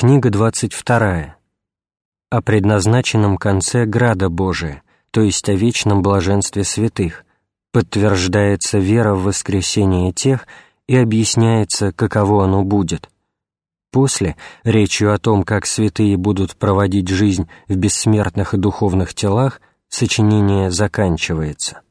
Книга 22. О предназначенном конце Града Божия, то есть о вечном блаженстве святых, подтверждается вера в воскресение тех и объясняется, каково оно будет. После, речью о том, как святые будут проводить жизнь в бессмертных и духовных телах, сочинение заканчивается.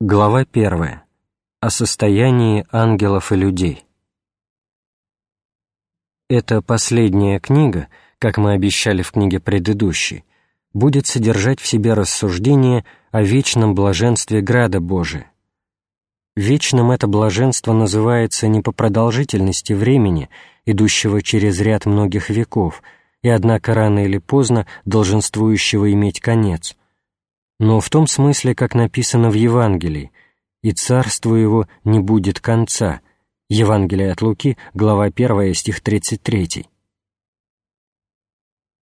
Глава 1. О состоянии ангелов и людей. Эта последняя книга, как мы обещали в книге предыдущей, будет содержать в себе рассуждение о вечном блаженстве Града Божия. Вечным это блаженство называется не по продолжительности времени, идущего через ряд многих веков, и однако рано или поздно долженствующего иметь конец, но в том смысле, как написано в Евангелии, «И царству его не будет конца», Евангелие от Луки, глава 1, стих 33.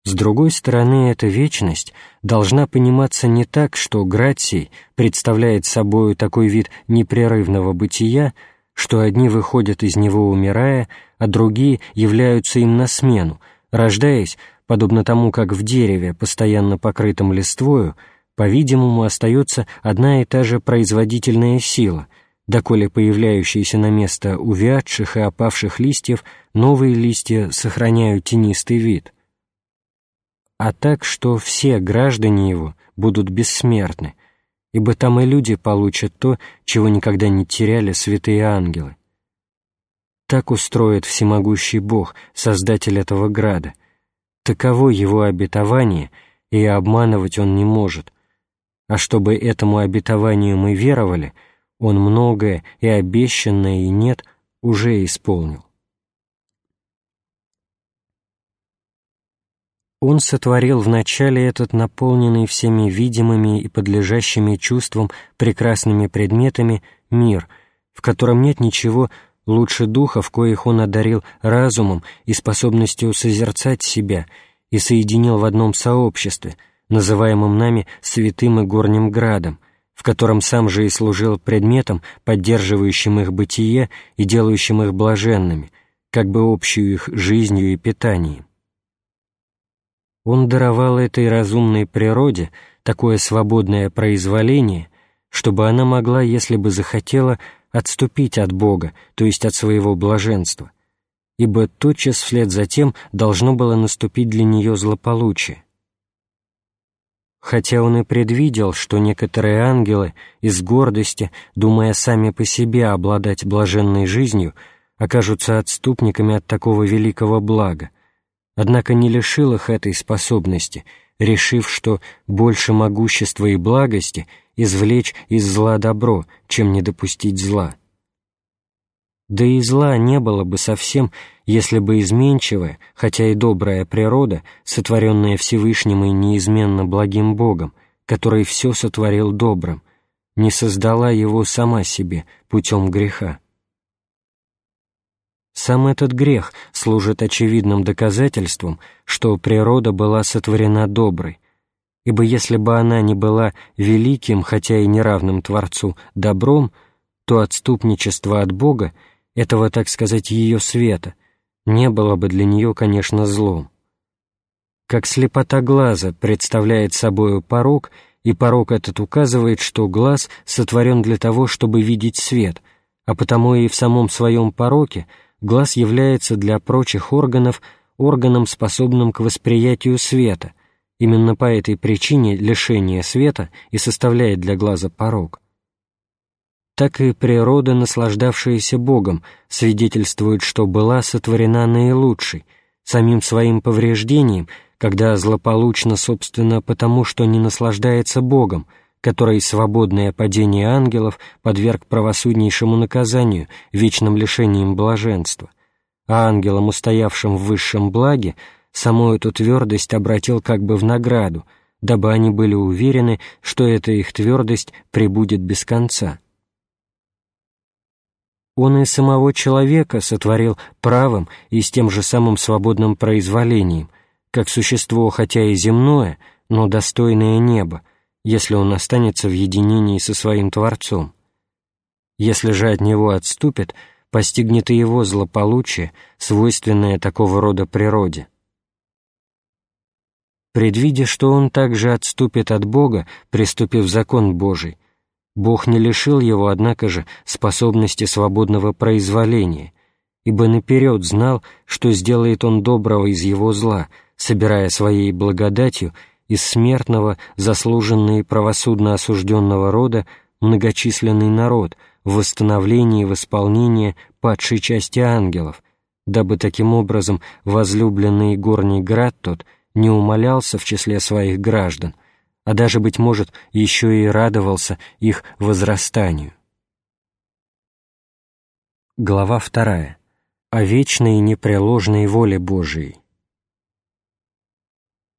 С другой стороны, эта вечность должна пониматься не так, что Граций представляет собою такой вид непрерывного бытия, что одни выходят из него умирая, а другие являются им на смену, рождаясь, подобно тому, как в дереве, постоянно покрытом листвою, по-видимому, остается одна и та же производительная сила — доколе появляющиеся на место увядших и опавших листьев новые листья сохраняют тенистый вид, а так, что все граждане его будут бессмертны, ибо там и люди получат то, чего никогда не теряли святые ангелы. Так устроит всемогущий Бог, Создатель этого града. Таково его обетование, и обманывать он не может. А чтобы этому обетованию мы веровали — он многое и обещанное и нет уже исполнил. Он сотворил вначале этот наполненный всеми видимыми и подлежащими чувствам прекрасными предметами мир, в котором нет ничего лучше духов, коих он одарил разумом и способностью созерцать себя и соединил в одном сообществе, называемом нами святым и горним градом, в котором сам же и служил предметом, поддерживающим их бытие и делающим их блаженными, как бы общую их жизнью и питанием. Он даровал этой разумной природе такое свободное произволение, чтобы она могла, если бы захотела, отступить от Бога, то есть от своего блаженства, ибо тотчас вслед за тем должно было наступить для нее злополучие. Хотя он и предвидел, что некоторые ангелы из гордости, думая сами по себе обладать блаженной жизнью, окажутся отступниками от такого великого блага, однако не лишил их этой способности, решив, что больше могущества и благости извлечь из зла добро, чем не допустить зла. Да и зла не было бы совсем, если бы изменчивая, хотя и добрая природа, сотворенная Всевышним и неизменно благим Богом, который все сотворил добрым, не создала его сама себе путем греха. Сам этот грех служит очевидным доказательством, что природа была сотворена доброй, ибо если бы она не была великим, хотя и неравным Творцу, добром, то отступничество от Бога — этого, так сказать, ее света, не было бы для нее, конечно, злом. Как слепота глаза представляет собою порог, и порог этот указывает, что глаз сотворен для того, чтобы видеть свет, а потому и в самом своем пороке глаз является для прочих органов органом, способным к восприятию света. Именно по этой причине лишение света и составляет для глаза порог так и природа, наслаждавшаяся Богом, свидетельствует, что была сотворена наилучшей, самим своим повреждением, когда злополучно, собственно, потому что не наслаждается Богом, который свободное падение ангелов подверг правосуднейшему наказанию, вечным лишением блаженства, а ангелам, устоявшим в высшем благе, саму эту твердость обратил как бы в награду, дабы они были уверены, что эта их твердость пребудет без конца. Он и самого человека сотворил правым и с тем же самым свободным произволением, как существо, хотя и земное, но достойное неба, если он останется в единении со своим Творцом. Если же от него отступит, постигнет и его злополучие, свойственное такого рода природе. Предвидя, что он также отступит от Бога, приступив закон Божий, Бог не лишил его, однако же, способности свободного произволения, ибо наперед знал, что сделает он доброго из его зла, собирая своей благодатью из смертного, заслуженного и правосудно осужденного рода многочисленный народ в восстановлении и восполнении падшей части ангелов, дабы таким образом возлюбленный горний град тот не умолялся в числе своих граждан, а даже, быть может, еще и радовался их возрастанию. Глава вторая. О вечной и непреложной воле Божией.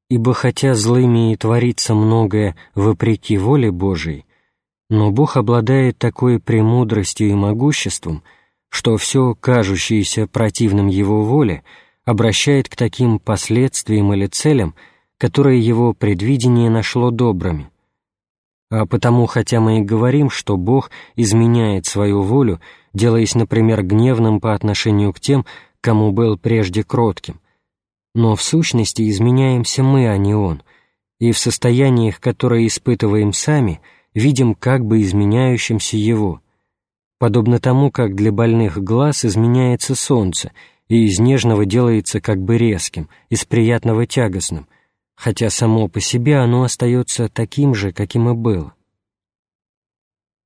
Ибо хотя злыми и творится многое вопреки воле Божией, но Бог обладает такой премудростью и могуществом, что все кажущееся противным Его воле обращает к таким последствиям или целям, которые Его предвидение нашло добрыми. А потому, хотя мы и говорим, что Бог изменяет свою волю, делаясь, например, гневным по отношению к тем, кому был прежде кротким, но в сущности изменяемся мы, а не Он, и в состояниях, которые испытываем сами – видим как бы изменяющимся его, подобно тому, как для больных глаз изменяется солнце, и из нежного делается как бы резким, из приятного тягостным, хотя само по себе оно остается таким же, каким и было.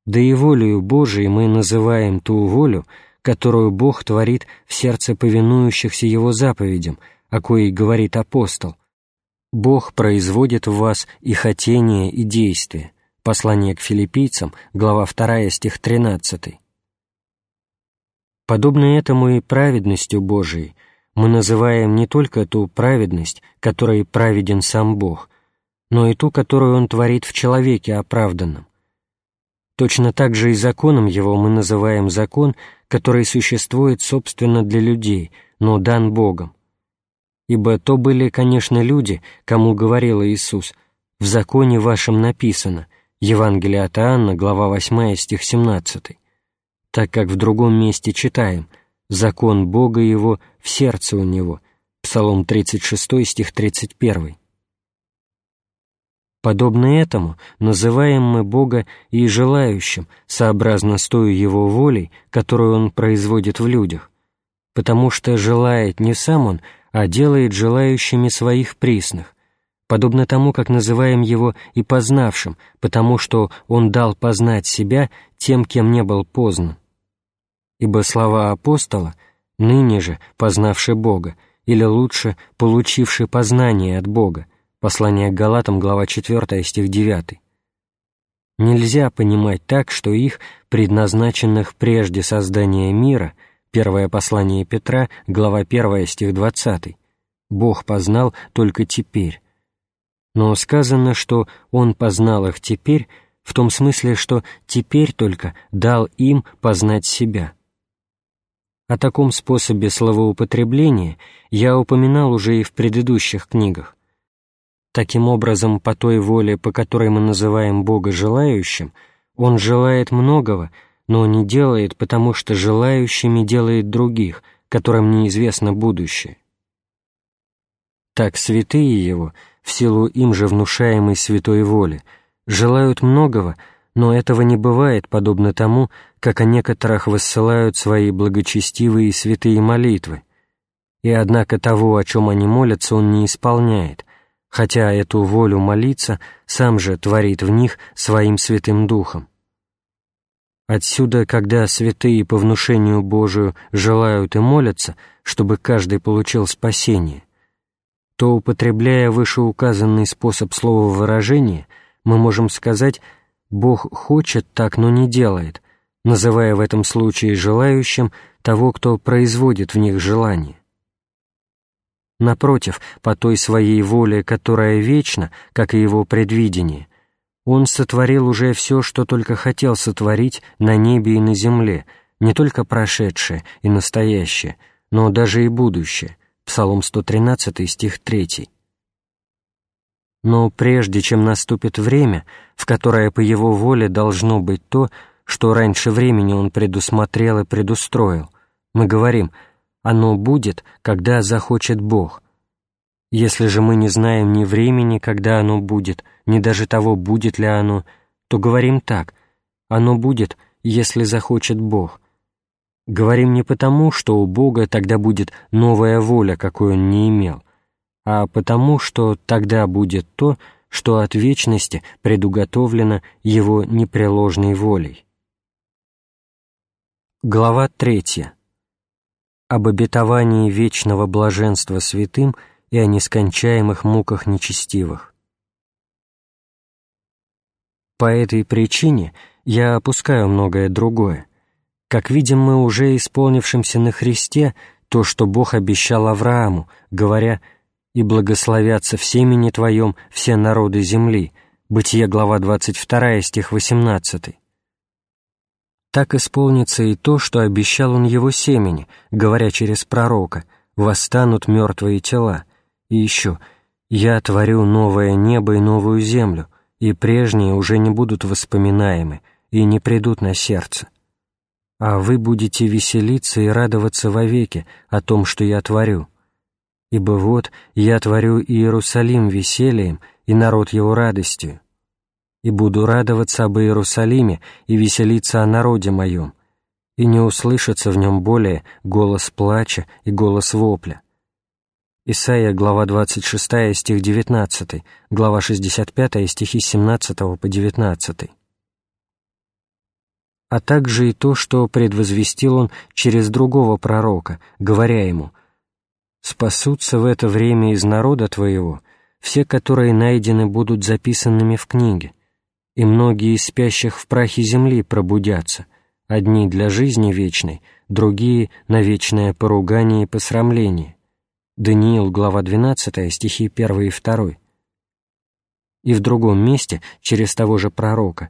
Да и волею Божией мы называем ту волю, которую Бог творит в сердце повинующихся Его заповедям, о коей говорит апостол. Бог производит в вас и хотение, и действие. Послание к филиппийцам, глава 2, стих 13. Подобно этому и праведностью Божией мы называем не только ту праведность, которой праведен сам Бог, но и ту, которую Он творит в человеке оправданном. Точно так же и законом Его мы называем закон, который существует, собственно, для людей, но дан Богом. Ибо то были, конечно, люди, кому говорил Иисус, «В законе вашем написано, Евангелие от Иоанна, глава 8, стих 17, так как в другом месте читаем «Закон Бога его в сердце у него» Псалом 36, стих 31. Подобно этому называем мы Бога и желающим, сообразно с той Его волей, которую Он производит в людях, потому что желает не сам Он, а делает желающими своих присных, подобно тому, как называем его и познавшим, потому что он дал познать себя тем, кем не был познан. Ибо слова апостола «ныне же, познавший Бога», или лучше «получивший познание от Бога», послание к Галатам, глава 4, стих 9. Нельзя понимать так, что их, предназначенных прежде создания мира, первое послание Петра, глава 1, стих 20, Бог познал только теперь, но сказано, что Он познал их теперь, в том смысле, что теперь только дал им познать себя. О таком способе словоупотребления я упоминал уже и в предыдущих книгах. Таким образом, по той воле, по которой мы называем Бога желающим, Он желает многого, но не делает, потому что желающими делает других, которым неизвестно будущее. Так святые Его — в силу им же внушаемой святой воли, желают многого, но этого не бывает, подобно тому, как о некоторых высылают свои благочестивые и святые молитвы. И однако того, о чем они молятся, он не исполняет, хотя эту волю молиться сам же творит в них своим святым духом. Отсюда, когда святые по внушению Божию желают и молятся, чтобы каждый получил спасение – то, употребляя вышеуказанный способ слова выражения, мы можем сказать «Бог хочет так, но не делает», называя в этом случае желающим того, кто производит в них желание. Напротив, по той своей воле, которая вечна, как и его предвидение, он сотворил уже все, что только хотел сотворить на небе и на земле, не только прошедшее и настоящее, но даже и будущее, Псалом 113, стих 3. Но прежде чем наступит время, в которое по его воле должно быть то, что раньше времени он предусмотрел и предустроил – Мы говорим «оно будет, когда захочет Бог». Если же мы не знаем ни времени, когда оно будет, ни даже того, будет ли оно, то говорим так «оно будет, если захочет Бог». Говорим не потому, что у Бога тогда будет новая воля, какой Он не имел, а потому, что тогда будет то, что от вечности предуготовлено Его непреложной волей. Глава 3. Об обетовании вечного блаженства святым и о нескончаемых муках нечестивых. По этой причине я опускаю многое другое. Как видим мы уже исполнившимся на Христе то, что Бог обещал Аврааму, говоря «И благословятся в семени Твоем все народы земли» Бытие, глава 22, стих 18 так исполнится и то, что обещал он его семени, говоря через пророка, «Восстанут мертвые тела». И еще «Я творю новое небо и новую землю, и прежние уже не будут воспоминаемы и не придут на сердце. А вы будете веселиться и радоваться вовеки о том, что я творю. Ибо вот я творю Иерусалим весельем и народ его радостью, и буду радоваться об Иерусалиме и веселиться о народе моем, и не услышится в нем более голос плача и голос вопля». Исайя, глава 26, стих 19, глава 65, стихи 17 по 19. А также и то, что предвозвестил он через другого пророка, говоря ему «Спасутся в это время из народа твоего все, которые найдены будут записанными в книге, и многие из спящих в прахе земли пробудятся, одни для жизни вечной, другие — на вечное поругание и посрамление». Даниил, глава 12, стихи 1 и 2. И в другом месте, через того же пророка,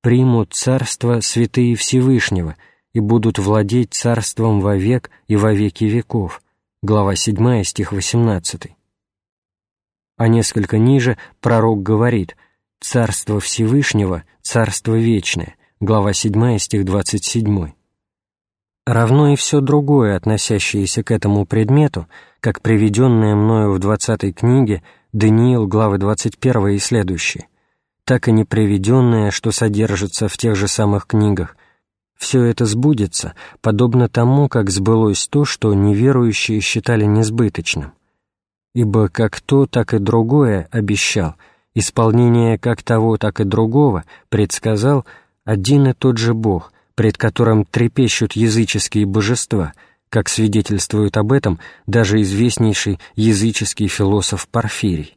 «Примут царство святые Всевышнего и будут владеть царством вовек и во веки веков». Глава 7, стих 18. А несколько ниже пророк говорит Царство Всевышнего, Царство Вечное, глава 7, стих 27. Равно и все другое, относящееся к этому предмету, как приведенное мною в 20 книге Даниил, главы 21 и следующие, так и не приведенное, что содержится в тех же самых книгах, все это сбудется, подобно тому, как сбылось то, что неверующие считали несбыточным. Ибо как то, так и другое обещал — Исполнение как того, так и другого предсказал один и тот же Бог, пред которым трепещут языческие божества, как свидетельствует об этом даже известнейший языческий философ Порфирий.